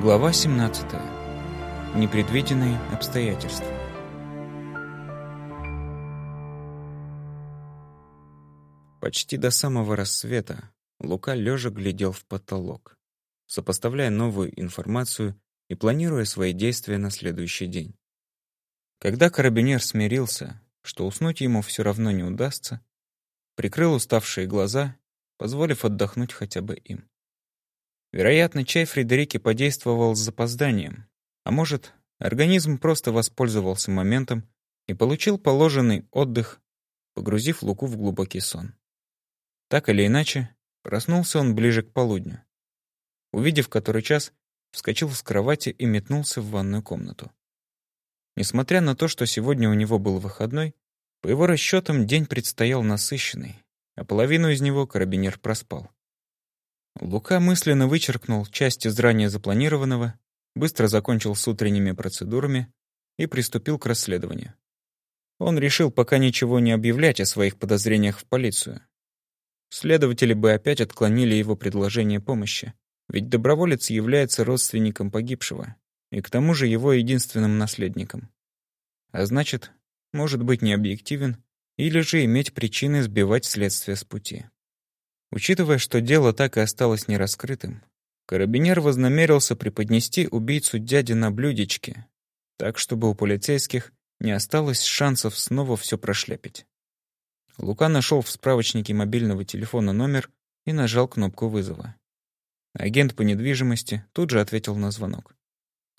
Глава 17. Непредвиденные обстоятельства. Почти до самого рассвета Лука лежа глядел в потолок, сопоставляя новую информацию и планируя свои действия на следующий день. Когда карабинер смирился, что уснуть ему все равно не удастся, прикрыл уставшие глаза, позволив отдохнуть хотя бы им. Вероятно, чай Фредерике подействовал с запозданием, а может, организм просто воспользовался моментом и получил положенный отдых, погрузив Луку в глубокий сон. Так или иначе, проснулся он ближе к полудню. Увидев который час, вскочил с кровати и метнулся в ванную комнату. Несмотря на то, что сегодня у него был выходной, по его расчетам день предстоял насыщенный, а половину из него карабинер проспал. Лука мысленно вычеркнул часть из ранее запланированного, быстро закончил с утренними процедурами и приступил к расследованию. Он решил пока ничего не объявлять о своих подозрениях в полицию. Следователи бы опять отклонили его предложение помощи, ведь доброволец является родственником погибшего и к тому же его единственным наследником. А значит, может быть необъективен или же иметь причины сбивать следствие с пути. Учитывая, что дело так и осталось нераскрытым, карабинер вознамерился преподнести убийцу дяди на блюдечке, так чтобы у полицейских не осталось шансов снова все прошляпить. Лука нашел в справочнике мобильного телефона номер и нажал кнопку вызова. Агент по недвижимости тут же ответил на звонок.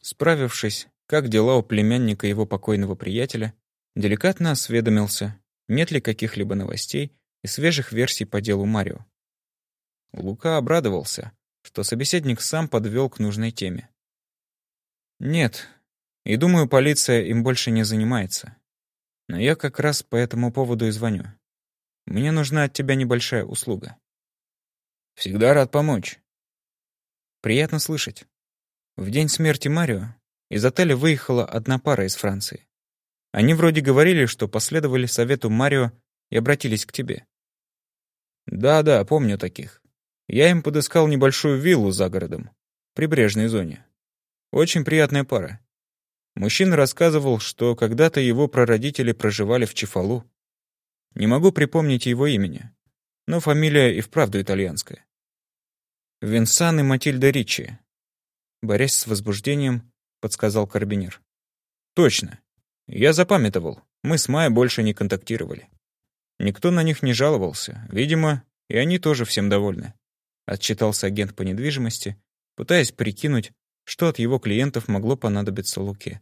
Справившись, как дела у племянника его покойного приятеля, деликатно осведомился, нет ли каких-либо новостей и свежих версий по делу Марио. Лука обрадовался, что собеседник сам подвел к нужной теме. «Нет, и думаю, полиция им больше не занимается. Но я как раз по этому поводу и звоню. Мне нужна от тебя небольшая услуга». «Всегда рад помочь». «Приятно слышать. В день смерти Марио из отеля выехала одна пара из Франции. Они вроде говорили, что последовали совету Марио и обратились к тебе». «Да-да, помню таких. Я им подыскал небольшую виллу за городом, в прибрежной зоне. Очень приятная пара. Мужчина рассказывал, что когда-то его прародители проживали в Чефалу. Не могу припомнить его имени, но фамилия и вправду итальянская. Винсан и Матильда Ричи. Борясь с возбуждением, подсказал карабинер. Точно. Я запамятовал. Мы с Майей больше не контактировали. Никто на них не жаловался. Видимо, и они тоже всем довольны отчитался агент по недвижимости, пытаясь прикинуть, что от его клиентов могло понадобиться Луке.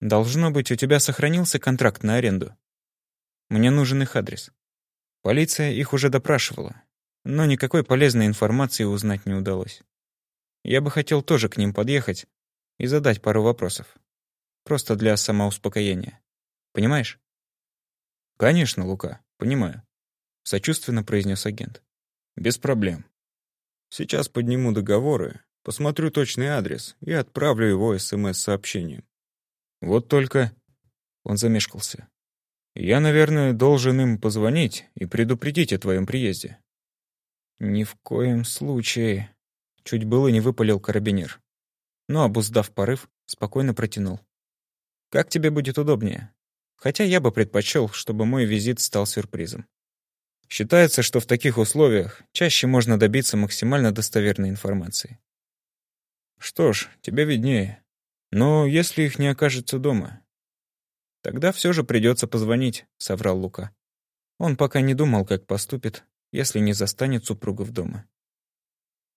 «Должно быть, у тебя сохранился контракт на аренду. Мне нужен их адрес. Полиция их уже допрашивала, но никакой полезной информации узнать не удалось. Я бы хотел тоже к ним подъехать и задать пару вопросов. Просто для самоуспокоения. Понимаешь?» «Конечно, Лука, понимаю», — сочувственно произнес агент. Без проблем. Сейчас подниму договоры, посмотрю точный адрес и отправлю его СМС-сообщением. Вот только... Он замешкался. Я, наверное, должен им позвонить и предупредить о твоем приезде. Ни в коем случае. Чуть было не выпалил карабинер. Но, обуздав порыв, спокойно протянул. Как тебе будет удобнее? Хотя я бы предпочел, чтобы мой визит стал сюрпризом. Считается, что в таких условиях чаще можно добиться максимально достоверной информации. Что ж, тебе виднее. Но если их не окажется дома, тогда все же придется позвонить, соврал Лука. Он пока не думал, как поступит, если не застанет супругу в дома.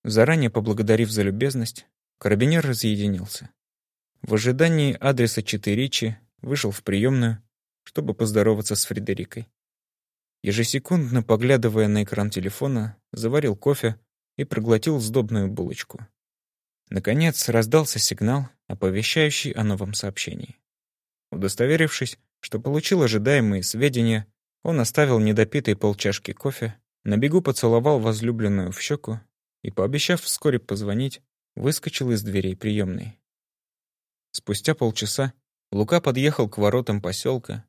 Заранее поблагодарив за любезность, карабинер разъединился. В ожидании адреса Читеричи вышел в приемную, чтобы поздороваться с Фредерикой. Ежесекундно поглядывая на экран телефона, заварил кофе и проглотил сдобную булочку. Наконец раздался сигнал, оповещающий о новом сообщении. Удостоверившись, что получил ожидаемые сведения, он оставил недопитый полчашки кофе, на бегу поцеловал возлюбленную в щеку и, пообещав вскоре позвонить, выскочил из дверей приемной. Спустя полчаса Лука подъехал к воротам поселка,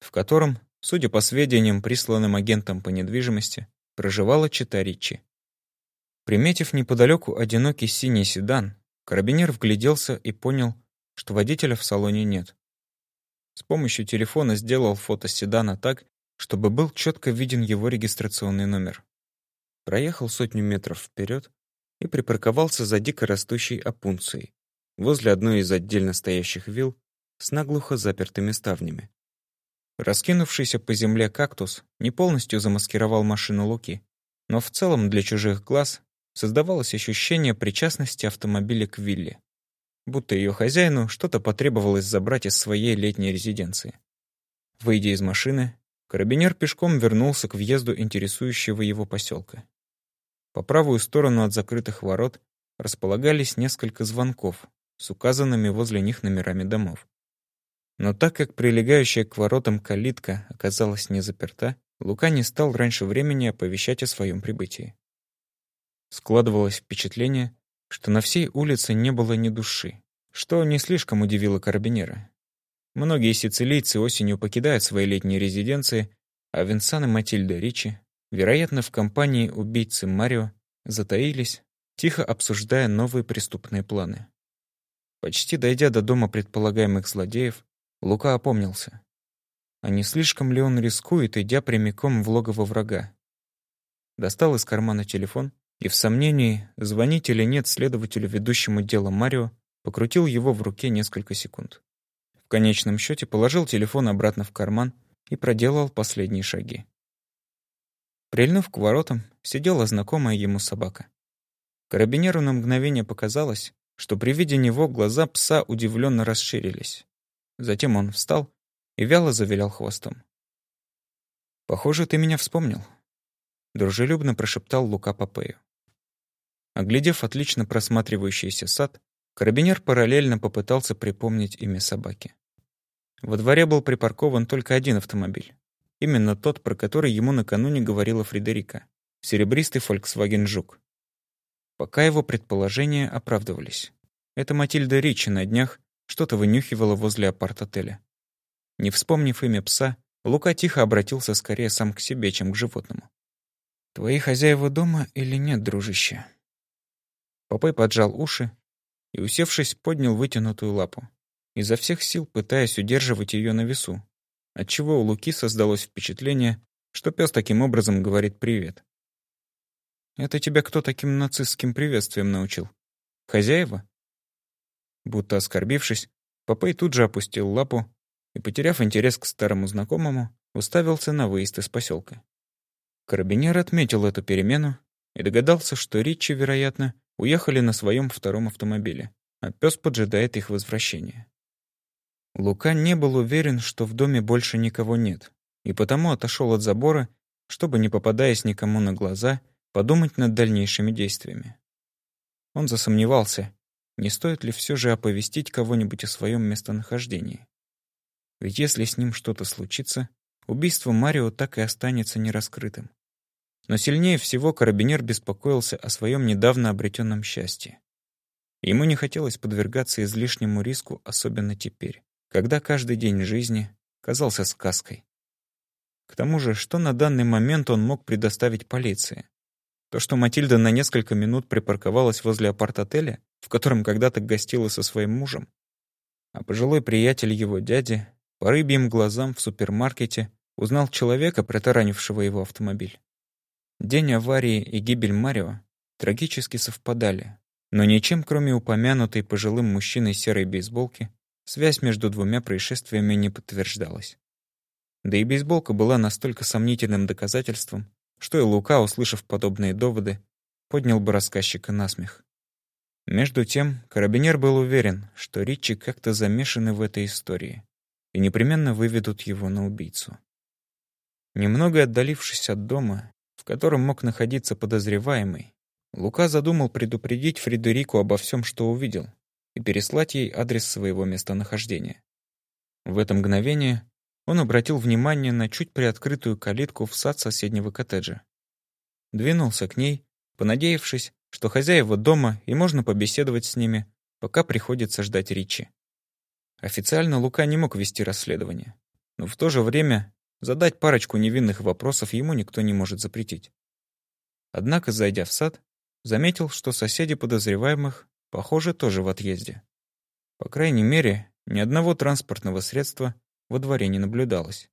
в котором судя по сведениям, присланным агентом по недвижимости, проживала чита Ричи. Приметив неподалеку одинокий синий седан, Карабинер вгляделся и понял, что водителя в салоне нет. С помощью телефона сделал фото седана так, чтобы был четко виден его регистрационный номер. Проехал сотню метров вперед и припарковался за дико растущей опунцией, возле одной из отдельно стоящих вилл с наглухо запертыми ставнями. Раскинувшийся по земле кактус не полностью замаскировал машину Луки, но в целом для чужих глаз создавалось ощущение причастности автомобиля к вилле, будто ее хозяину что-то потребовалось забрать из своей летней резиденции. Выйдя из машины, карабинер пешком вернулся к въезду интересующего его поселка. По правую сторону от закрытых ворот располагались несколько звонков с указанными возле них номерами домов. Но так как прилегающая к воротам калитка оказалась не заперта, Лука не стал раньше времени оповещать о своем прибытии. Складывалось впечатление, что на всей улице не было ни души, что не слишком удивило карабинера. Многие сицилийцы осенью покидают свои летние резиденции, а Винсан и Матильда Ричи, вероятно, в компании убийцы Марио, затаились, тихо обсуждая новые преступные планы. Почти дойдя до дома предполагаемых злодеев, Лука опомнился. А не слишком ли он рискует, идя прямиком в логово врага? Достал из кармана телефон и в сомнении, звонить или нет следователю, ведущему дело Марио, покрутил его в руке несколько секунд. В конечном счете положил телефон обратно в карман и проделал последние шаги. Прильнув к воротам, сидела знакомая ему собака. Карабинеру на мгновение показалось, что при виде него глаза пса удивленно расширились. Затем он встал и вяло завилял хвостом. «Похоже, ты меня вспомнил», — дружелюбно прошептал Лука Попею. Оглядев отлично просматривающийся сад, карабинер параллельно попытался припомнить имя собаки. Во дворе был припаркован только один автомобиль. Именно тот, про который ему накануне говорила Фредерика. Серебристый Volkswagen Жук. Пока его предположения оправдывались. Это Матильда Ричи на днях что-то вынюхивала возле апарт-отеля. Не вспомнив имя пса, Лука тихо обратился скорее сам к себе, чем к животному. «Твои хозяева дома или нет, дружище?» Попой поджал уши и, усевшись, поднял вытянутую лапу, изо всех сил пытаясь удерживать ее на весу, отчего у Луки создалось впечатление, что пес таким образом говорит «привет». «Это тебя кто таким нацистским приветствием научил? Хозяева?» Будто оскорбившись, Попей тут же опустил лапу и, потеряв интерес к старому знакомому, уставился на выезд из поселка. Карабинер отметил эту перемену и догадался, что Ричи, вероятно, уехали на своем втором автомобиле, а пес поджидает их возвращения. Лука не был уверен, что в доме больше никого нет, и потому отошел от забора, чтобы, не попадаясь никому на глаза, подумать над дальнейшими действиями. Он засомневался, не стоит ли все же оповестить кого-нибудь о своем местонахождении. Ведь если с ним что-то случится, убийство Марио так и останется нераскрытым. Но сильнее всего карабинер беспокоился о своем недавно обретенном счастье. Ему не хотелось подвергаться излишнему риску, особенно теперь, когда каждый день жизни казался сказкой. К тому же, что на данный момент он мог предоставить полиции? То, что Матильда на несколько минут припарковалась возле апарт-отеля, в котором когда-то гостила со своим мужем, а пожилой приятель его дяди по рыбьим глазам в супермаркете узнал человека, протаранившего его автомобиль. День аварии и гибель Марио трагически совпадали, но ничем, кроме упомянутой пожилым мужчиной серой бейсболки, связь между двумя происшествиями не подтверждалась. Да и бейсболка была настолько сомнительным доказательством, что и Лука, услышав подобные доводы, поднял бы рассказчика на смех. Между тем, карабинер был уверен, что Ричи как-то замешаны в этой истории и непременно выведут его на убийцу. Немного отдалившись от дома, в котором мог находиться подозреваемый, Лука задумал предупредить Фредерику обо всем, что увидел, и переслать ей адрес своего местонахождения. В это мгновение он обратил внимание на чуть приоткрытую калитку в сад соседнего коттеджа. Двинулся к ней, понадеявшись, что хозяева дома и можно побеседовать с ними, пока приходится ждать Ричи. Официально Лука не мог вести расследование, но в то же время задать парочку невинных вопросов ему никто не может запретить. Однако, зайдя в сад, заметил, что соседи подозреваемых похоже, тоже в отъезде. По крайней мере, ни одного транспортного средства во дворе не наблюдалось.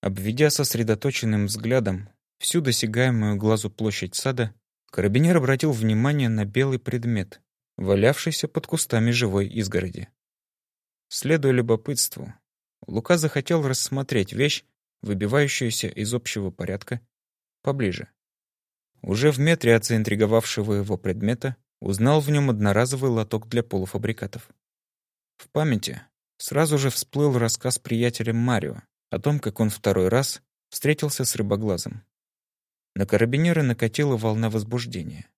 Обведя сосредоточенным взглядом всю досягаемую глазу площадь сада, карабинер обратил внимание на белый предмет, валявшийся под кустами живой изгороди. Следуя любопытству, Лука захотел рассмотреть вещь, выбивающуюся из общего порядка, поближе. Уже в метре от заинтриговавшего его предмета узнал в нем одноразовый лоток для полуфабрикатов. В памяти сразу же всплыл рассказ приятеля Марио о том, как он второй раз встретился с рыбоглазом. На карабинеры накатила волна возбуждения.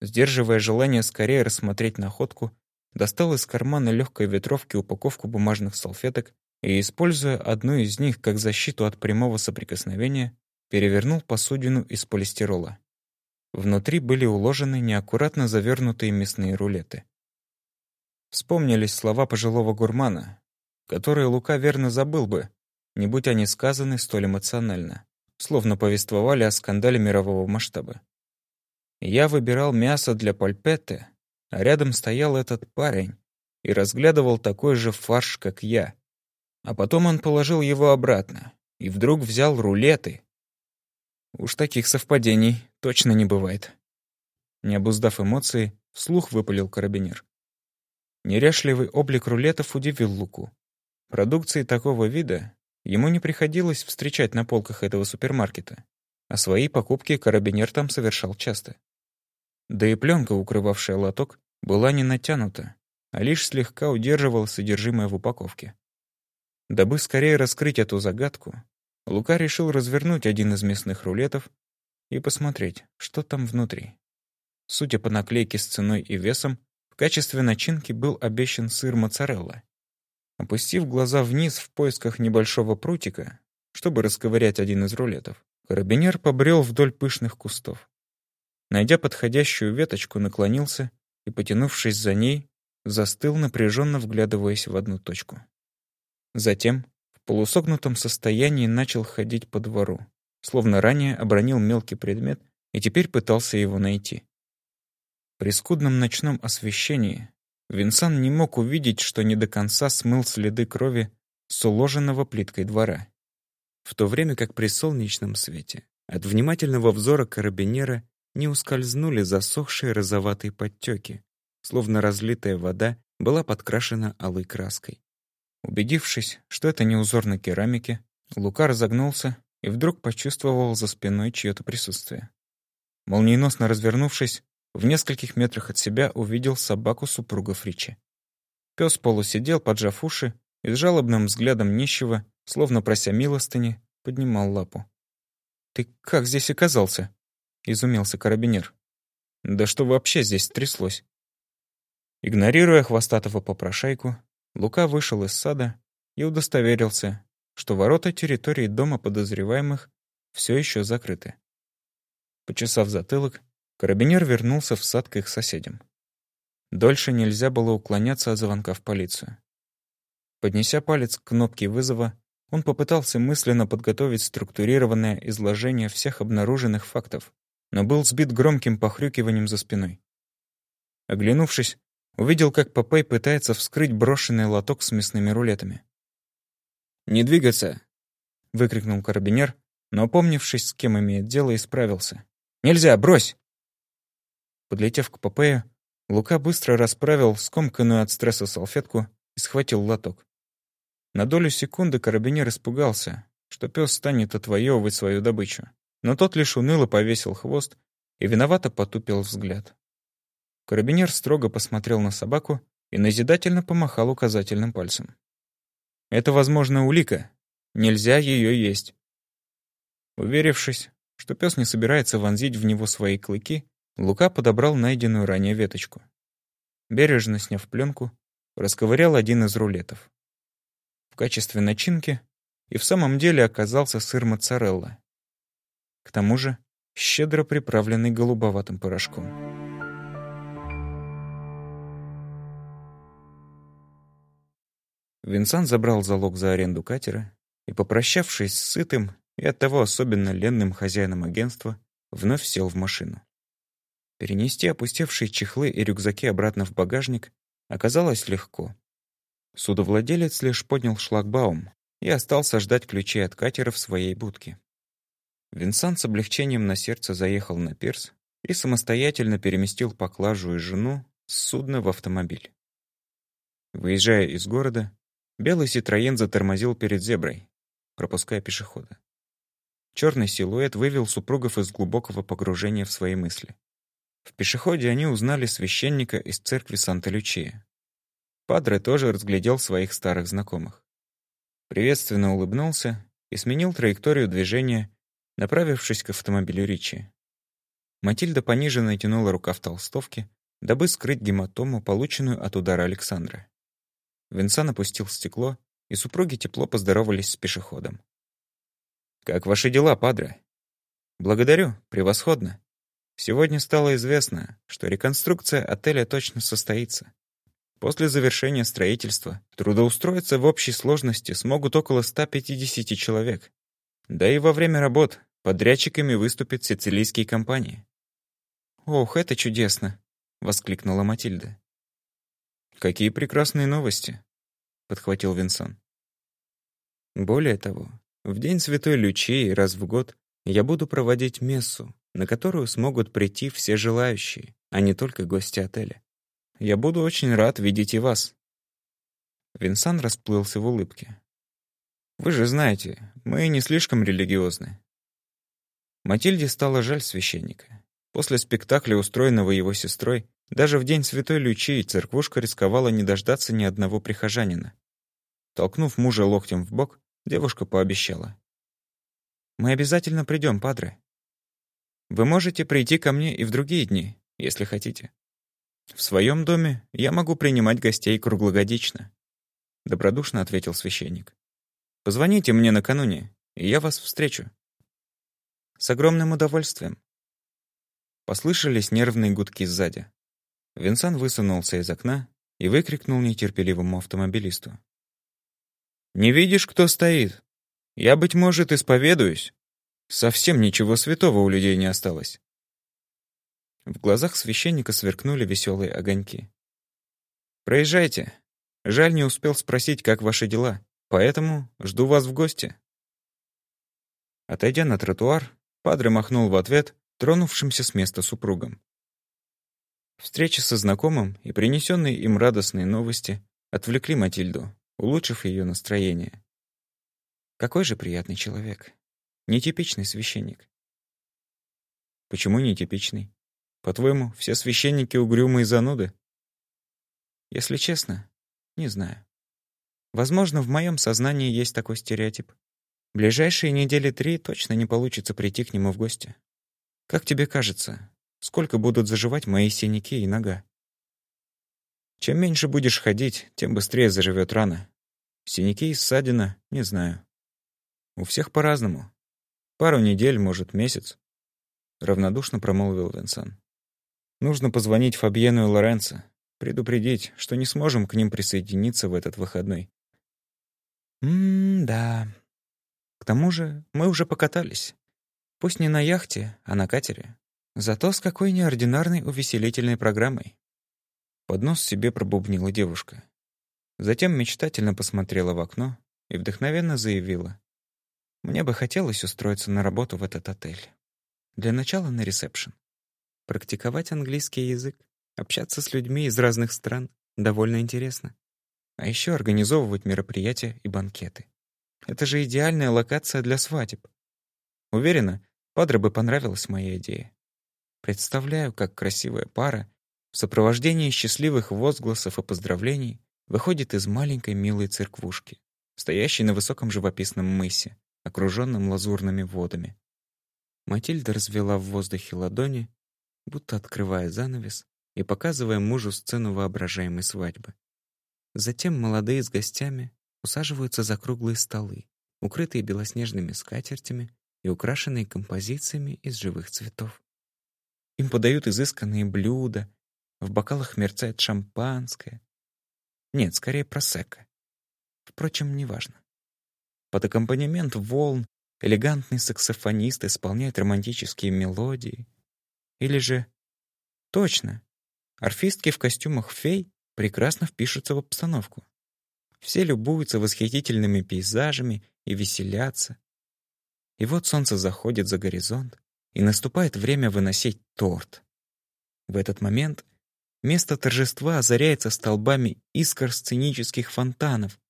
Сдерживая желание скорее рассмотреть находку, достал из кармана легкой ветровки упаковку бумажных салфеток и, используя одну из них как защиту от прямого соприкосновения, перевернул посудину из полистирола. Внутри были уложены неаккуратно завернутые мясные рулеты. Вспомнились слова пожилого гурмана, которые Лука верно забыл бы, не будь они сказаны столь эмоционально, словно повествовали о скандале мирового масштаба. Я выбирал мясо для пальпетте, а рядом стоял этот парень и разглядывал такой же фарш, как я. А потом он положил его обратно и вдруг взял рулеты. Уж таких совпадений точно не бывает. Не обуздав эмоции, вслух выпалил карабинер. Неряшливый облик рулетов удивил Луку. Продукции такого вида ему не приходилось встречать на полках этого супермаркета, а свои покупки карабинер там совершал часто. Да и пленка, укрывавшая лоток, была не натянута, а лишь слегка удерживала содержимое в упаковке. Дабы скорее раскрыть эту загадку, Лука решил развернуть один из мясных рулетов и посмотреть, что там внутри. Судя по наклейке с ценой и весом, качестве начинки был обещан сыр моцарелла. Опустив глаза вниз в поисках небольшого прутика, чтобы расковырять один из рулетов, карабинер побрел вдоль пышных кустов. Найдя подходящую веточку, наклонился и, потянувшись за ней, застыл, напряженно вглядываясь в одну точку. Затем в полусогнутом состоянии начал ходить по двору, словно ранее обронил мелкий предмет и теперь пытался его найти. При скудном ночном освещении Винсан не мог увидеть, что не до конца смыл следы крови с уложенного плиткой двора, в то время как при солнечном свете от внимательного взора карабинера не ускользнули засохшие розоватые подтеки, словно разлитая вода была подкрашена алой краской. Убедившись, что это не узор на керамике, Лука разогнулся и вдруг почувствовал за спиной чье-то присутствие. Молниеносно развернувшись, в нескольких метрах от себя увидел собаку супруга Фричи. Пес полусидел, поджав уши, и с жалобным взглядом нищего, словно прося милостыни, поднимал лапу. «Ты как здесь оказался?» — изумился карабинер. «Да что вообще здесь тряслось?» Игнорируя хвостатого попрошайку, Лука вышел из сада и удостоверился, что ворота территории дома подозреваемых все еще закрыты. Почесав затылок, карабинер вернулся в сад к их соседям. Дольше нельзя было уклоняться от звонка в полицию. Поднеся палец к кнопке вызова, он попытался мысленно подготовить структурированное изложение всех обнаруженных фактов, но был сбит громким похрюкиванием за спиной. Оглянувшись, увидел, как Попей пытается вскрыть брошенный лоток с мясными рулетами. «Не двигаться!» — выкрикнул карабинер, но, опомнившись, с кем имеет дело, исправился. «Нельзя! Брось!» Подлетев к Попею, Лука быстро расправил скомканную от стресса салфетку и схватил лоток. На долю секунды карабинер испугался, что пес станет отвоевывать свою добычу но тот лишь уныло повесил хвост и виновато потупил взгляд. Карабинер строго посмотрел на собаку и назидательно помахал указательным пальцем. «Это, возможно, улика. Нельзя ее есть». Уверившись, что пес не собирается вонзить в него свои клыки, Лука подобрал найденную ранее веточку. Бережно сняв пленку, расковырял один из рулетов. В качестве начинки и в самом деле оказался сыр моцарелла, к тому же щедро приправленный голубоватым порошком. Винсан забрал залог за аренду катера и, попрощавшись с сытым и оттого особенно ленным хозяином агентства, вновь сел в машину. Перенести опустевшие чехлы и рюкзаки обратно в багажник оказалось легко. Судовладелец лишь поднял шлагбаум и остался ждать ключей от катера в своей будке. Винсан с облегчением на сердце заехал на пирс и самостоятельно переместил поклажу и жену с судна в автомобиль. Выезжая из города, белый Ситроен затормозил перед зеброй, пропуская пешехода. Черный силуэт вывел супругов из глубокого погружения в свои мысли. В пешеходе они узнали священника из церкви Санта-Лючия. Падре тоже разглядел своих старых знакомых. Приветственно улыбнулся и сменил траекторию движения, направившись к автомобилю Ричи. Матильда пониже натянула рукав толстовки, дабы скрыть гематому, полученную от удара Александра. Винсан опустил стекло, и супруги тепло поздоровались с пешеходом. «Как ваши дела, падре?» «Благодарю, превосходно. Сегодня стало известно, что реконструкция отеля точно состоится. После завершения строительства трудоустроиться в общей сложности смогут около 150 человек. Да и во время работ подрядчиками выступят сицилийские компании. «Ох, это чудесно!» — воскликнула Матильда. «Какие прекрасные новости!» — подхватил Винсон. «Более того, в День Святой Лючии раз в год я буду проводить мессу, на которую смогут прийти все желающие, а не только гости отеля. Я буду очень рад видеть и вас». Винсан расплылся в улыбке. «Вы же знаете, мы не слишком религиозны». Матильде стало жаль священника. После спектакля, устроенного его сестрой, даже в день Святой Лючии церквушка рисковала не дождаться ни одного прихожанина. Толкнув мужа локтем в бок, девушка пообещала. «Мы обязательно придем, падре. Вы можете прийти ко мне и в другие дни, если хотите. В своем доме я могу принимать гостей круглогодично», — добродушно ответил священник. «Позвоните мне накануне, и я вас встречу». «С огромным удовольствием», Послышались нервные гудки сзади. Винсан высунулся из окна и выкрикнул нетерпеливому автомобилисту. «Не видишь, кто стоит? Я, быть может, исповедуюсь. Совсем ничего святого у людей не осталось». В глазах священника сверкнули веселые огоньки. «Проезжайте. Жаль, не успел спросить, как ваши дела, поэтому жду вас в гости». Отойдя на тротуар, Падре махнул в ответ тронувшимся с места супругом. Встреча со знакомым и принесенные им радостные новости отвлекли Матильду, улучшив ее настроение. Какой же приятный человек. Нетипичный священник. Почему нетипичный? По-твоему, все священники угрюмые зануды? Если честно, не знаю. Возможно, в моем сознании есть такой стереотип. Ближайшие недели три точно не получится прийти к нему в гости. Как тебе кажется, сколько будут заживать мои синяки и нога? Чем меньше будешь ходить, тем быстрее заживет рана. Синяки и ссадина — не знаю. У всех по-разному. Пару недель, может, месяц. Равнодушно промолвил Винсан. Нужно позвонить Фабьену и Лоренцо, предупредить, что не сможем к ним присоединиться в этот выходной. М-да. К тому же мы уже покатались. Пусть не на яхте, а на катере. Зато с какой неординарной увеселительной программой. Под нос себе пробубнила девушка. Затем мечтательно посмотрела в окно и вдохновенно заявила. «Мне бы хотелось устроиться на работу в этот отель. Для начала на ресепшн. Практиковать английский язык, общаться с людьми из разных стран довольно интересно. А еще организовывать мероприятия и банкеты. Это же идеальная локация для свадеб. Уверена, Падре бы понравилась моя идея. Представляю, как красивая пара в сопровождении счастливых возгласов и поздравлений выходит из маленькой милой церквушки, стоящей на высоком живописном мысе, окруженном лазурными водами. Матильда развела в воздухе ладони, будто открывая занавес и показывая мужу сцену воображаемой свадьбы. Затем молодые с гостями усаживаются за круглые столы, укрытые белоснежными скатертями и украшенные композициями из живых цветов. Им подают изысканные блюда, в бокалах мерцает шампанское. Нет, скорее просекко. Впрочем, неважно. Под аккомпанемент волн элегантный саксофонист исполняет романтические мелодии. Или же Точно. Орфистки в костюмах фей прекрасно впишутся в обстановку. Все любуются восхитительными пейзажами и веселятся. И вот солнце заходит за горизонт, и наступает время выносить торт. В этот момент место торжества озаряется столбами искр сценических фонтанов.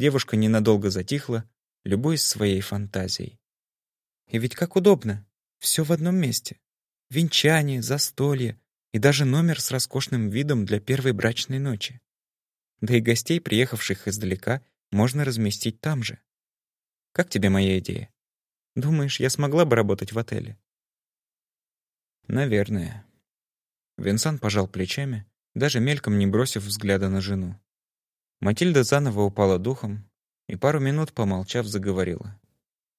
Девушка ненадолго затихла, любуясь своей фантазией. И ведь как удобно. Все в одном месте. Венчание, застолье и даже номер с роскошным видом для первой брачной ночи. Да и гостей, приехавших издалека, можно разместить там же. Как тебе моя идея? Думаешь, я смогла бы работать в отеле? Наверное. Винсан пожал плечами, даже мельком не бросив взгляда на жену. Матильда заново упала духом и пару минут, помолчав, заговорила.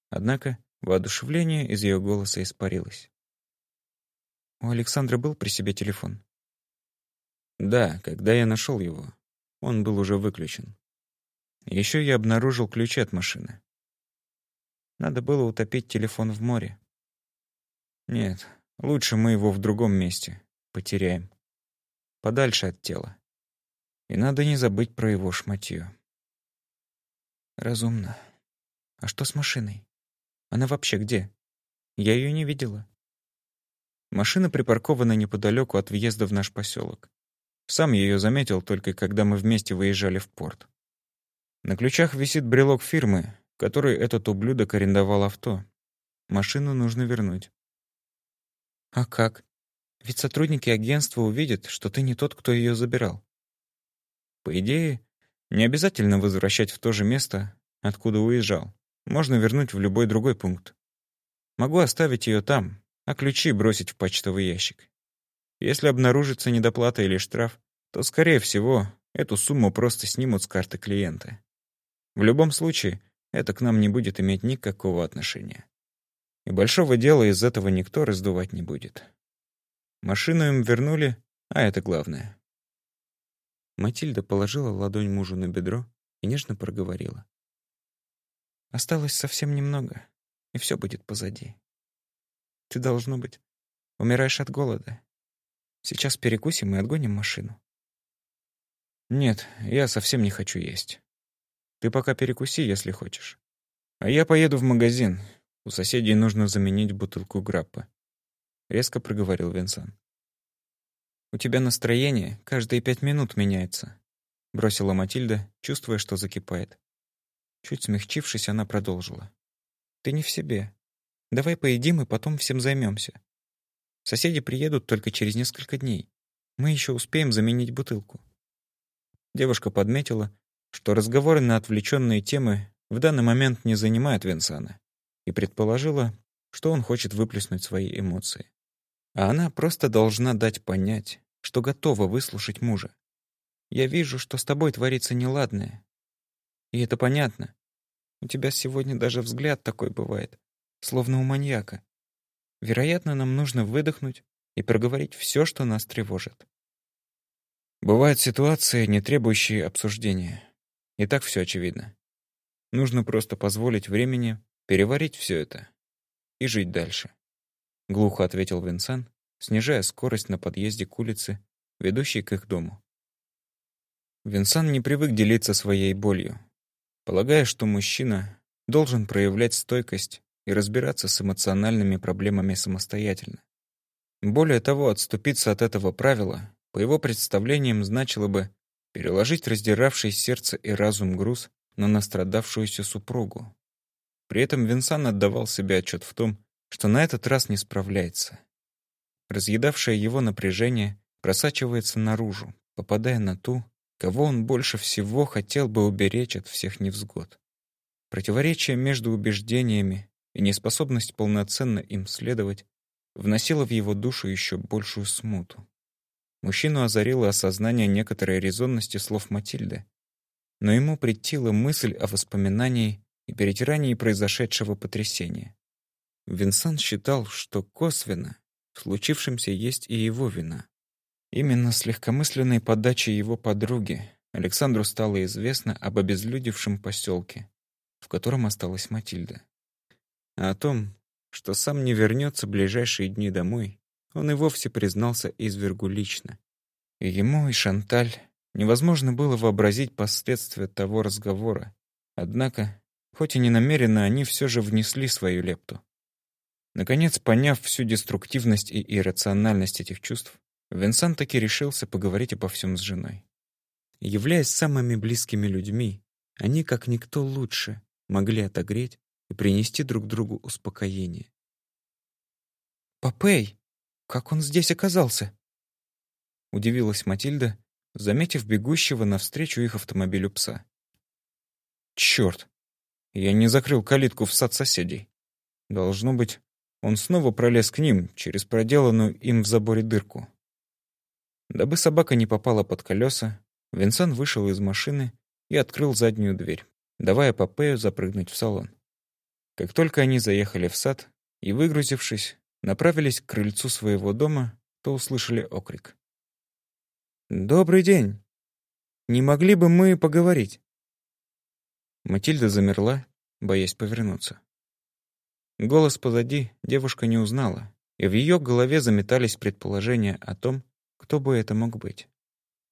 Однако воодушевление из ее голоса испарилось. У Александра был при себе телефон? Да, когда я нашел его, он был уже выключен. Еще я обнаружил ключи от машины. Надо было утопить телефон в море. Нет, лучше мы его в другом месте потеряем. Подальше от тела. И надо не забыть про его шматье. Разумно. А что с машиной? Она вообще где? Я ее не видела. Машина припаркована неподалеку от въезда в наш поселок. Сам ее заметил только когда мы вместе выезжали в порт. На ключах висит брелок фирмы, который этот ублюдок арендовал авто. Машину нужно вернуть. А как? Ведь сотрудники агентства увидят, что ты не тот, кто ее забирал. По идее, не обязательно возвращать в то же место, откуда уезжал. Можно вернуть в любой другой пункт. Могу оставить ее там, а ключи бросить в почтовый ящик. Если обнаружится недоплата или штраф, то, скорее всего, эту сумму просто снимут с карты клиента. В любом случае, это к нам не будет иметь никакого отношения. И большого дела из этого никто раздувать не будет. Машину им вернули, а это главное. Матильда положила ладонь мужу на бедро и нежно проговорила. «Осталось совсем немного, и все будет позади. Ты, должно быть, умираешь от голода. Сейчас перекусим и отгоним машину». «Нет, я совсем не хочу есть. Ты пока перекуси, если хочешь. А я поеду в магазин. У соседей нужно заменить бутылку граппы резко проговорил Винсан. У тебя настроение каждые пять минут меняется, бросила Матильда, чувствуя, что закипает. Чуть смягчившись, она продолжила. Ты не в себе. Давай поедим и потом всем займемся. Соседи приедут только через несколько дней. Мы еще успеем заменить бутылку. Девушка подметила, что разговоры на отвлеченные темы в данный момент не занимают Винсана, и предположила, что он хочет выплеснуть свои эмоции. А она просто должна дать понять, что готова выслушать мужа. Я вижу, что с тобой творится неладное. И это понятно. У тебя сегодня даже взгляд такой бывает, словно у маньяка. Вероятно, нам нужно выдохнуть и проговорить все, что нас тревожит. Бывают ситуации, не требующие обсуждения. И так все очевидно. Нужно просто позволить времени переварить все это и жить дальше глухо ответил Винсан, снижая скорость на подъезде к улице, ведущей к их дому. Винсан не привык делиться своей болью, полагая, что мужчина должен проявлять стойкость и разбираться с эмоциональными проблемами самостоятельно. Более того, отступиться от этого правила, по его представлениям, значило бы переложить раздиравший сердце и разум груз на настрадавшуюся супругу. При этом Винсан отдавал себе отчет в том, что на этот раз не справляется. Разъедавшее его напряжение просачивается наружу, попадая на ту, кого он больше всего хотел бы уберечь от всех невзгод. Противоречие между убеждениями и неспособность полноценно им следовать вносило в его душу еще большую смуту. Мужчину озарило осознание некоторой резонности слов Матильды, но ему претила мысль о воспоминании и перетирании произошедшего потрясения. Винсан считал, что косвенно в случившемся есть и его вина. Именно с легкомысленной подачей его подруги Александру стало известно об обезлюдевшем поселке, в котором осталась Матильда. А о том, что сам не вернется ближайшие дни домой, он и вовсе признался извергу лично. И ему, и Шанталь невозможно было вообразить последствия того разговора. Однако, хоть и не намеренно, они все же внесли свою лепту. Наконец, поняв всю деструктивность и иррациональность этих чувств, Винсан таки решился поговорить обо всем с женой. Являясь самыми близкими людьми, они, как никто лучше, могли отогреть и принести друг другу успокоение. «Попей, как он здесь оказался?» Удивилась Матильда, заметив бегущего навстречу их автомобилю пса. «Черт! Я не закрыл калитку в сад соседей. Должно быть, он снова пролез к ним через проделанную им в заборе дырку. Дабы собака не попала под колеса, Винсан вышел из машины и открыл заднюю дверь, давая Попею запрыгнуть в салон. Как только они заехали в сад и, выгрузившись, направились к крыльцу своего дома, то услышали окрик. «Добрый день! Не могли бы мы поговорить?» Матильда замерла, боясь повернуться. Голос позади девушка не узнала, и в ее голове заметались предположения о том, кто бы это мог быть.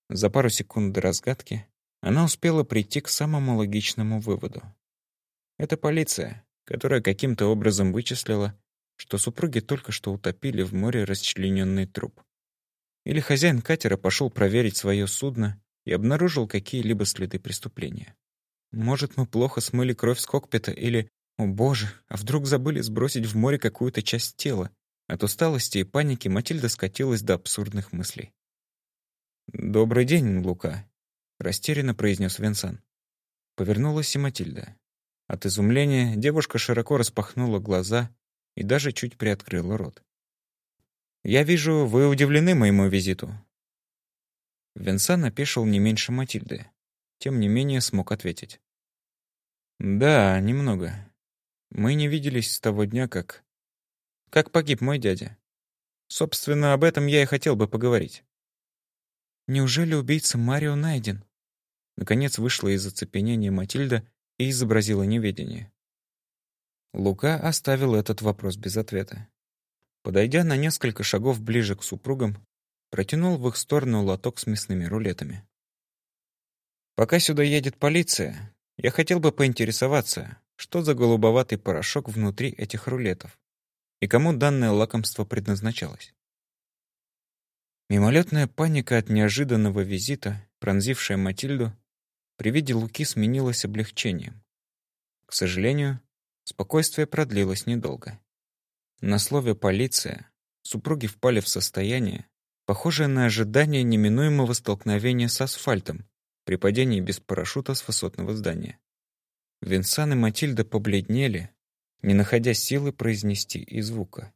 За пару секунд до разгадки она успела прийти к самому логичному выводу. Это полиция, которая каким-то образом вычислила, что супруги только что утопили в море расчлененный труп. Или хозяин катера пошел проверить свое судно и обнаружил какие-либо следы преступления. Может, мы плохо смыли кровь с кокпита или, о боже, а вдруг забыли сбросить в море какую-то часть тела? От усталости и паники Матильда скатилась до абсурдных мыслей. «Добрый день, Лука», — растерянно произнес Венсан. Повернулась и Матильда. От изумления девушка широко распахнула глаза и даже чуть приоткрыла рот. «Я вижу, вы удивлены моему визиту». Венсан опешил не меньше Матильды. Тем не менее смог ответить. «Да, немного. Мы не виделись с того дня, как... Как погиб мой дядя. Собственно, об этом я и хотел бы поговорить». «Неужели убийца Марио найден?» Наконец вышла из оцепенения Матильда и изобразила неведение. Лука оставил этот вопрос без ответа. Подойдя на несколько шагов ближе к супругам, протянул в их сторону лоток с мясными рулетами. «Пока сюда едет полиция, я хотел бы поинтересоваться, что за голубоватый порошок внутри этих рулетов и кому данное лакомство предназначалось». Мимолетная паника от неожиданного визита, пронзившая Матильду, при виде Луки сменилась облегчением. К сожалению, спокойствие продлилось недолго. На слове «полиция» супруги впали в состояние, похожее на ожидание неминуемого столкновения с асфальтом при падении без парашюта с высотного здания. Винсан и Матильда побледнели, не находя силы произнести и звука.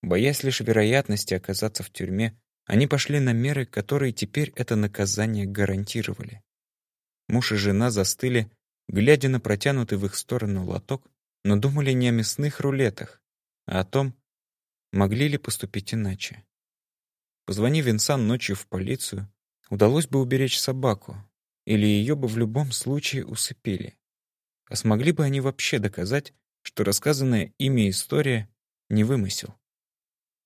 Боясь лишь вероятности оказаться в тюрьме, они пошли на меры, которые теперь это наказание гарантировали. Муж и жена застыли, глядя на протянутый в их сторону лоток, но думали не о мясных рулетах, а о том, могли ли поступить иначе. Позвони Винсан ночью в полицию, удалось бы уберечь собаку, или ее бы в любом случае усыпили. А смогли бы они вообще доказать, что рассказанная ими история не вымысел?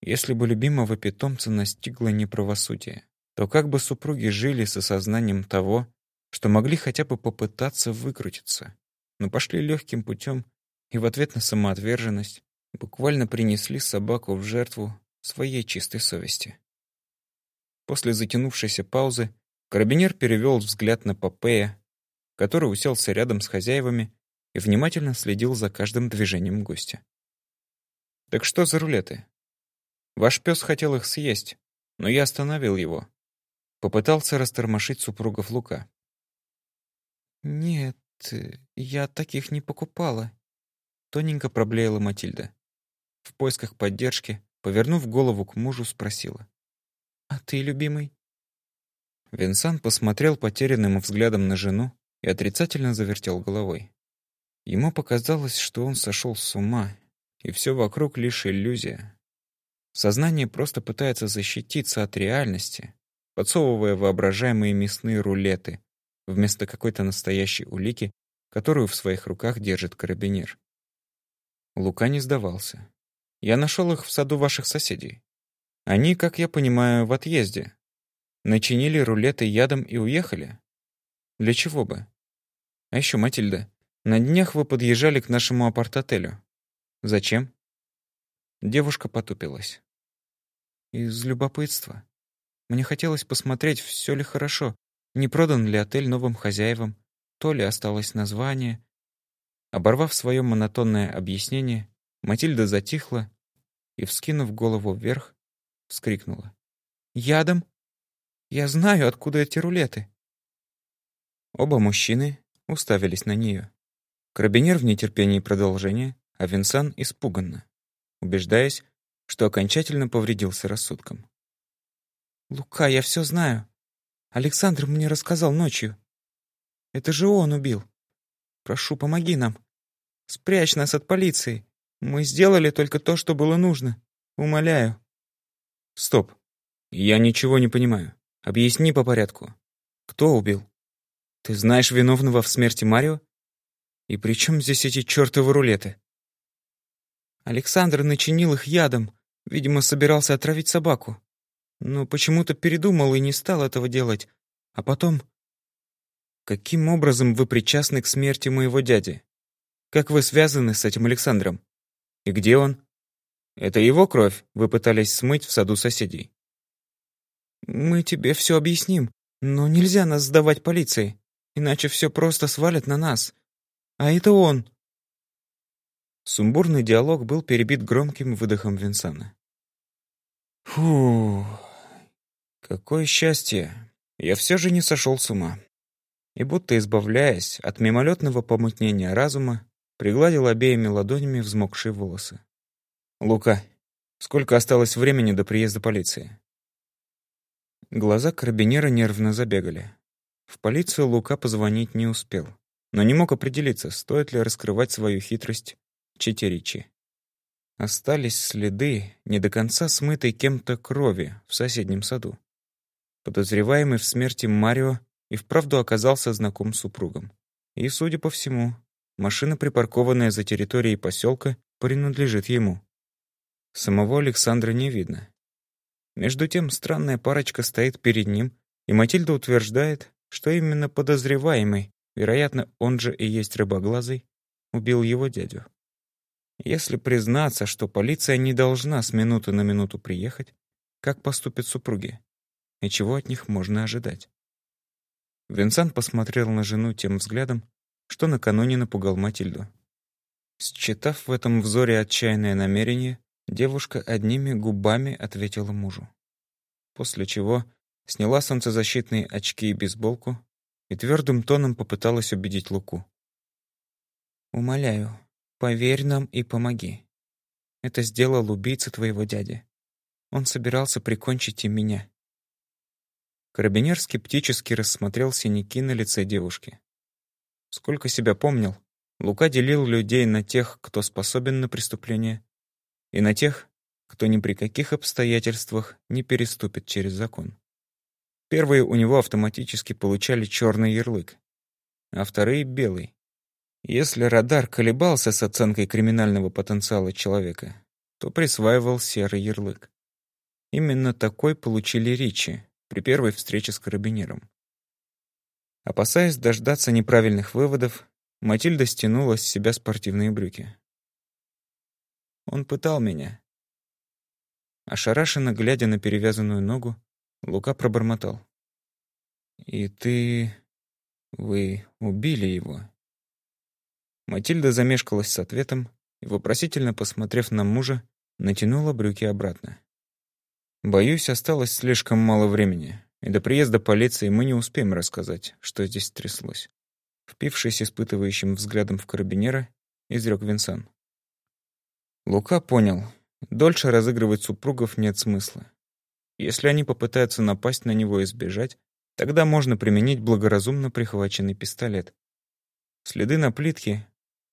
Если бы любимого питомца настигло неправосудие, то как бы супруги жили с осознанием того, что могли хотя бы попытаться выкрутиться, но пошли легким путем и в ответ на самоотверженность буквально принесли собаку в жертву своей чистой совести. После затянувшейся паузы карабинер перевел взгляд на Попея, который уселся рядом с хозяевами и внимательно следил за каждым движением гостя. «Так что за рулеты? Ваш пес хотел их съесть, но я остановил его». Попытался растормошить супругов Лука. «Нет, я таких не покупала», — тоненько проблеяла Матильда в поисках поддержки, повернув голову к мужу, спросила. «А ты, любимый?» Винсан посмотрел потерянным взглядом на жену и отрицательно завертел головой. Ему показалось, что он сошел с ума, и все вокруг лишь иллюзия. Сознание просто пытается защититься от реальности, подсовывая воображаемые мясные рулеты вместо какой-то настоящей улики, которую в своих руках держит карабинер. Лука не сдавался. Я нашел их в саду ваших соседей. Они, как я понимаю, в отъезде. Начинили рулеты ядом и уехали? Для чего бы? А еще, Матильда, на днях вы подъезжали к нашему апарт-отелю. Зачем? Девушка потупилась. Из любопытства. Мне хотелось посмотреть, все ли хорошо, не продан ли отель новым хозяевам, то ли осталось название. Оборвав свое монотонное объяснение, Матильда затихла и, вскинув голову вверх, вскрикнула. «Ядом? Я знаю, откуда эти рулеты!» Оба мужчины уставились на нее. Карабинер в нетерпении продолжения, а Винсан испуганно, убеждаясь, что окончательно повредился рассудком. «Лука, я все знаю. Александр мне рассказал ночью. Это же он убил. Прошу, помоги нам. Спрячь нас от полиции. Мы сделали только то, что было нужно. Умоляю». «Стоп. Я ничего не понимаю. Объясни по порядку. Кто убил? Ты знаешь виновного в смерти Марио? И при чем здесь эти чертовы рулеты?» Александр начинил их ядом. Видимо, собирался отравить собаку. Но почему-то передумал и не стал этого делать. А потом... Каким образом вы причастны к смерти моего дяди? Как вы связаны с этим Александром? И где он? Это его кровь вы пытались смыть в саду соседей. Мы тебе все объясним, но нельзя нас сдавать полиции, иначе все просто свалят на нас. А это он. Сумбурный диалог был перебит громким выдохом Винсана. Фу, какое счастье! Я все же не сошел с ума. И будто избавляясь от мимолетного помутнения разума, пригладил обеими ладонями взмокшие волосы. «Лука, сколько осталось времени до приезда полиции?» Глаза карабинера нервно забегали. В полицию Лука позвонить не успел, но не мог определиться, стоит ли раскрывать свою хитрость Читеричи. Остались следы не до конца смытой кем-то крови в соседнем саду. Подозреваемый в смерти Марио и вправду оказался знаком с супругом. И, судя по всему, машина, припаркованная за территорией поселка, принадлежит ему. Самого Александра не видно. Между тем, странная парочка стоит перед ним, и Матильда утверждает, что именно подозреваемый, вероятно, он же и есть рыбоглазый, убил его дядю. Если признаться, что полиция не должна с минуты на минуту приехать, как поступят супруги? И чего от них можно ожидать? Винсан посмотрел на жену тем взглядом, что накануне напугал Матильду. Считав в этом взоре отчаянное намерение, девушка одними губами ответила мужу. После чего сняла солнцезащитные очки и бейсболку и твердым тоном попыталась убедить Луку. «Умоляю, Поверь нам и помоги. Это сделал убийца твоего дяди. Он собирался прикончить и меня. Карабинер скептически рассмотрел синяки на лице девушки. Сколько себя помнил, Лука делил людей на тех, кто способен на преступление, и на тех, кто ни при каких обстоятельствах не переступит через закон. Первые у него автоматически получали черный ярлык, а вторые — белый. Если радар колебался с оценкой криминального потенциала человека, то присваивал серый ярлык. Именно такой получили Ричи при первой встрече с карабинером. Опасаясь дождаться неправильных выводов, Матильда стянула с себя спортивные брюки. Он пытал меня. Ошарашенно глядя на перевязанную ногу, Лука пробормотал. «И ты... вы убили его?» Матильда замешкалась с ответом и, вопросительно посмотрев на мужа, натянула брюки обратно. «Боюсь, осталось слишком мало времени, и до приезда полиции мы не успеем рассказать, что здесь тряслось». Впившись испытывающим взглядом в карабинера, изрек Винсан. Лука понял, дольше разыгрывать супругов нет смысла. Если они попытаются напасть на него и сбежать, тогда можно применить благоразумно прихваченный пистолет. Следы на плитке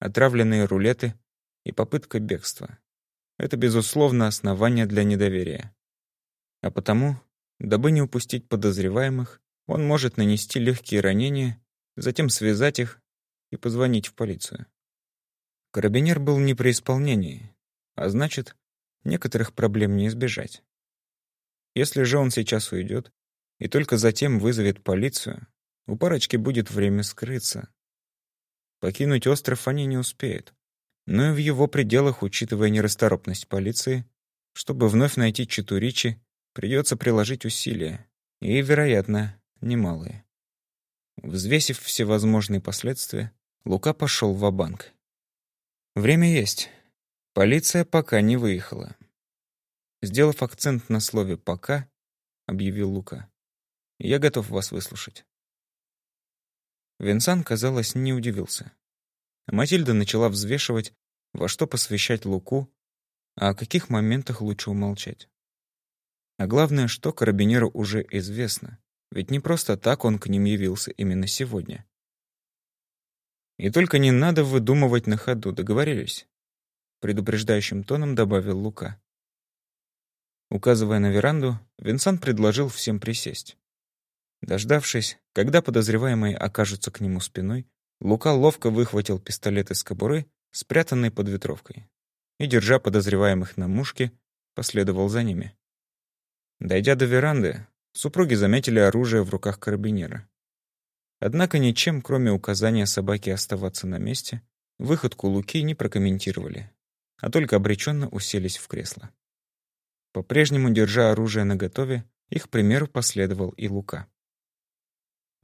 отравленные рулеты и попытка бегства. Это, безусловно, основание для недоверия. А потому, дабы не упустить подозреваемых, он может нанести легкие ранения, затем связать их и позвонить в полицию. Карабинер был не при исполнении, а значит, некоторых проблем не избежать. Если же он сейчас уйдет и только затем вызовет полицию, у парочки будет время скрыться. Покинуть остров они не успеют. Но и в его пределах, учитывая нерасторопность полиции, чтобы вновь найти Читуричи, придется приложить усилия. И, вероятно, немалые. Взвесив всевозможные последствия, Лука пошел в банк Время есть. Полиция пока не выехала. Сделав акцент на слове «пока», объявил Лука. «Я готов вас выслушать». Винсан, казалось, не удивился. Матильда начала взвешивать, во что посвящать Луку, а о каких моментах лучше умолчать. А главное, что карабинеру уже известно, ведь не просто так он к ним явился именно сегодня. «И только не надо выдумывать на ходу, договорились?» Предупреждающим тоном добавил Лука. Указывая на веранду, Винсан предложил всем присесть. Дождавшись, когда подозреваемые окажутся к нему спиной, Лука ловко выхватил пистолет из кобуры, спрятанный под ветровкой, и, держа подозреваемых на мушке, последовал за ними. Дойдя до веранды, супруги заметили оружие в руках карабинера. Однако ничем, кроме указания собаке оставаться на месте, выходку Луки не прокомментировали, а только обреченно уселись в кресло. По-прежнему, держа оружие наготове, их примеру последовал и Лука.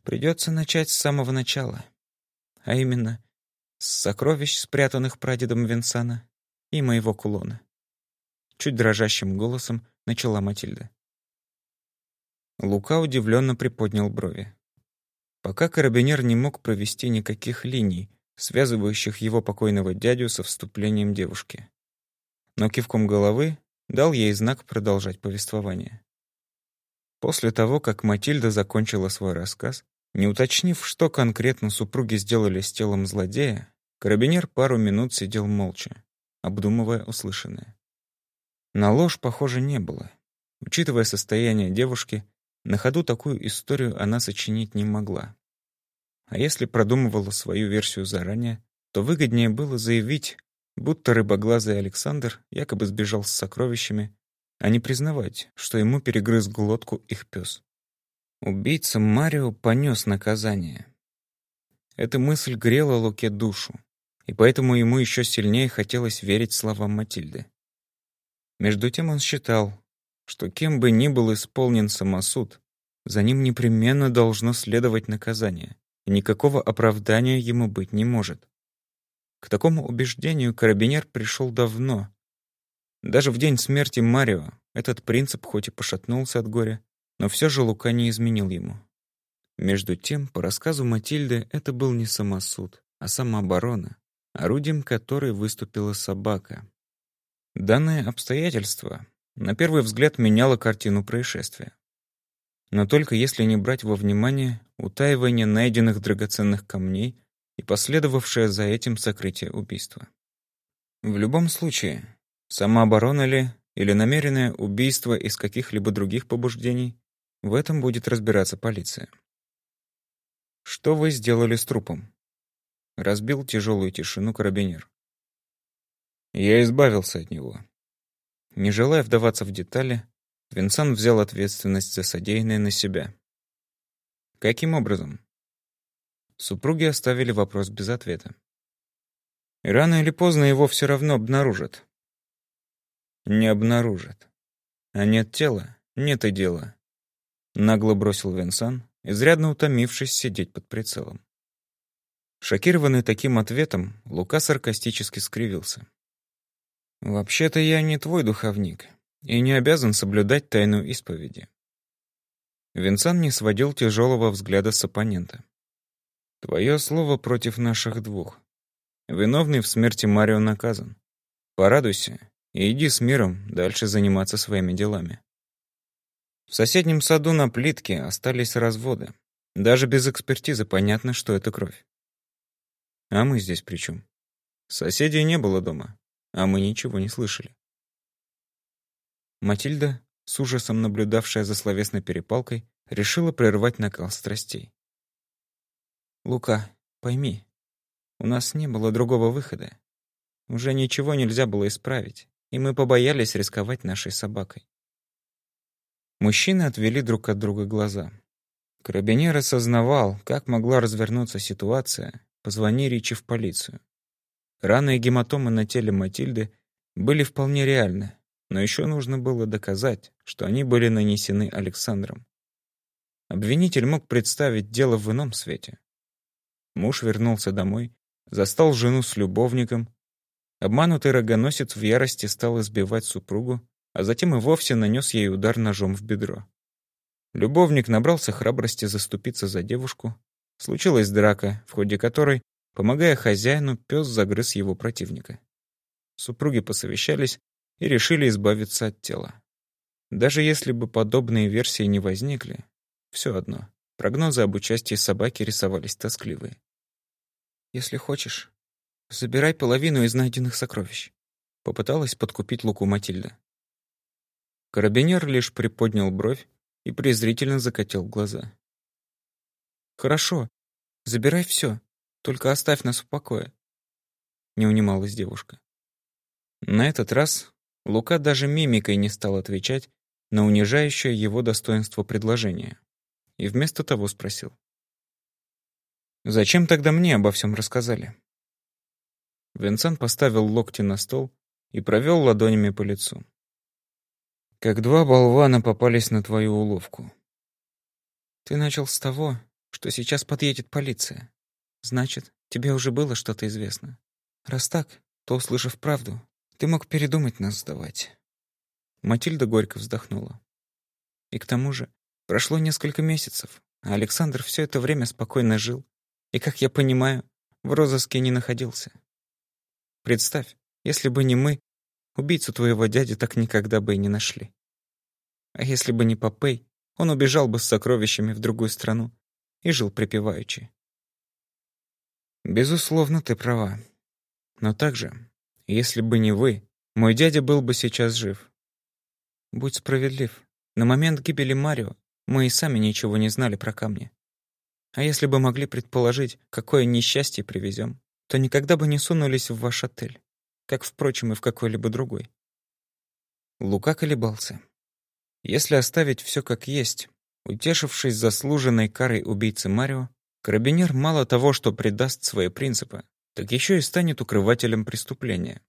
Придется начать с самого начала, а именно с сокровищ, спрятанных прадедом Винсана, и моего кулона. Чуть дрожащим голосом начала Матильда. Лука удивленно приподнял брови. Пока карабинер не мог провести никаких линий, связывающих его покойного дядю со вступлением девушки. Но кивком головы дал ей знак продолжать повествование. После того, как Матильда закончила свой рассказ, не уточнив, что конкретно супруги сделали с телом злодея, карабинер пару минут сидел молча, обдумывая услышанное. На ложь, похоже, не было. Учитывая состояние девушки, на ходу такую историю она сочинить не могла. А если продумывала свою версию заранее, то выгоднее было заявить, будто рыбоглазый Александр якобы сбежал с сокровищами, а не признавать, что ему перегрыз глотку их пес. Убийца Марио понес наказание. Эта мысль грела Луке душу, и поэтому ему еще сильнее хотелось верить словам Матильды. Между тем он считал, что кем бы ни был исполнен самосуд, за ним непременно должно следовать наказание, и никакого оправдания ему быть не может. К такому убеждению карабинер пришел давно. Даже в день смерти Марио этот принцип хоть и пошатнулся от горя, но все же Лука не изменил ему. Между тем, по рассказу Матильды, это был не самосуд, а самооборона, орудием которой выступила собака. Данное обстоятельство на первый взгляд меняло картину происшествия. Но только если не брать во внимание утаивание найденных драгоценных камней и последовавшее за этим сокрытие убийства. В любом случае, самооборона ли или намеренное убийство из каких-либо других побуждений, в этом будет разбираться полиция. «Что вы сделали с трупом?» Разбил тяжелую тишину карабинер. «Я избавился от него». Не желая вдаваться в детали, Винсан взял ответственность за содеянное на себя. «Каким образом?» Супруги оставили вопрос без ответа. И рано или поздно его все равно обнаружат. Не обнаружат. А нет тела, нет и дела. Нагло бросил Венсан, изрядно утомившись сидеть под прицелом. Шокированный таким ответом, Лука саркастически скривился. «Вообще-то я не твой духовник и не обязан соблюдать тайну исповеди». Винсан не сводил тяжелого взгляда с оппонента. Твое слово против наших двух. Виновный в смерти Марио наказан. Порадуйся и иди с миром дальше заниматься своими делами. В соседнем саду на плитке остались разводы. Даже без экспертизы понятно, что это кровь. А мы здесь при чем? Соседей не было дома, а мы ничего не слышали. Матильда, с ужасом наблюдавшая за словесной перепалкой, решила прервать накал страстей. «Лука, пойми, у нас не было другого выхода. Уже ничего нельзя было исправить, и мы побоялись рисковать нашей собакой. Мужчины отвели друг от друга глаза. Карабинер осознавал, как могла развернуться ситуация, позвони Ричи в полицию. Раны и гематомы на теле Матильды были вполне реальны, но еще нужно было доказать, что они были нанесены Александром. Обвинитель мог представить дело в ином свете. Муж вернулся домой, застал жену с любовником. Обманутый рогоносец в ярости стал избивать супругу, а затем и вовсе нанес ей удар ножом в бедро. Любовник набрался храбрости заступиться за девушку. Случилась драка, в ходе которой, помогая хозяину, пес загрыз его противника. Супруги посовещались и решили избавиться от тела. Даже если бы подобные версии не возникли, все одно, прогнозы об участии собаки рисовались тоскливые. «Если хочешь, забирай половину из найденных сокровищ», попыталась подкупить Луку Матильда. Карабинер лишь приподнял бровь и презрительно закатил глаза. «Хорошо, забирай все, только оставь нас в покое», — не унималась девушка. На этот раз Лука даже мимикой не стал отвечать на унижающее его достоинство предложение и вместо того спросил. «Зачем тогда мне обо всем рассказали?» Винсент поставил локти на стол и провел ладонями по лицу как два болвана попались на твою уловку. Ты начал с того, что сейчас подъедет полиция. Значит, тебе уже было что-то известно. Раз так, то, услышав правду, ты мог передумать нас сдавать. Матильда горько вздохнула. И к тому же, прошло несколько месяцев, а Александр все это время спокойно жил и, как я понимаю, в розыске не находился. Представь, если бы не мы, Убийцу твоего дяди так никогда бы и не нашли. А если бы не Попей, он убежал бы с сокровищами в другую страну и жил припеваючи. Безусловно, ты права. Но также, если бы не вы, мой дядя был бы сейчас жив. Будь справедлив. На момент гибели Марио мы и сами ничего не знали про камни. А если бы могли предположить, какое несчастье привезем, то никогда бы не сунулись в ваш отель как, впрочем, и в какой-либо другой. Лука колебался. Если оставить все как есть, утешившись заслуженной карой убийцы Марио, карабинер мало того, что предаст свои принципы, так еще и станет укрывателем преступления.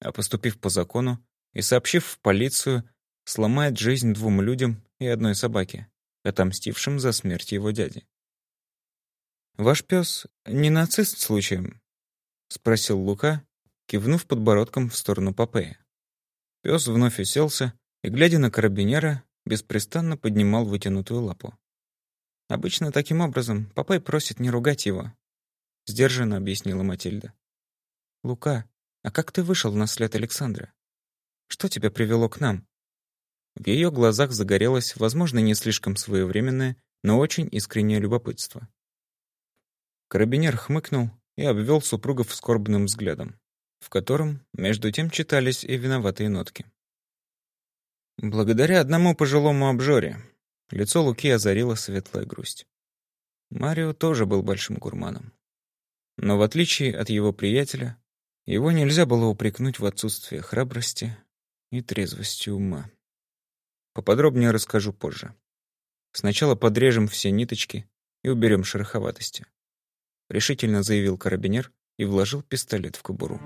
А поступив по закону и сообщив в полицию, сломает жизнь двум людям и одной собаке, отомстившим за смерть его дяди. «Ваш пес не нацист случаем?» — спросил Лука, кивнув подбородком в сторону Попея. Пес вновь уселся и, глядя на карабинера, беспрестанно поднимал вытянутую лапу. Обычно таким образом Попей просит не ругать его, сдержанно объяснила Матильда. Лука, а как ты вышел на след Александра? Что тебя привело к нам? В ее глазах загорелось, возможно, не слишком своевременное, но очень искреннее любопытство. Карабинер хмыкнул и обвел супругов скорбным взглядом в котором, между тем, читались и виноватые нотки. Благодаря одному пожилому обжоре лицо Луки озарила светлая грусть. Марио тоже был большим гурманом. Но в отличие от его приятеля, его нельзя было упрекнуть в отсутствии храбрости и трезвости ума. Поподробнее расскажу позже. Сначала подрежем все ниточки и уберем шероховатости. Решительно заявил карабинер и вложил пистолет в кобуру.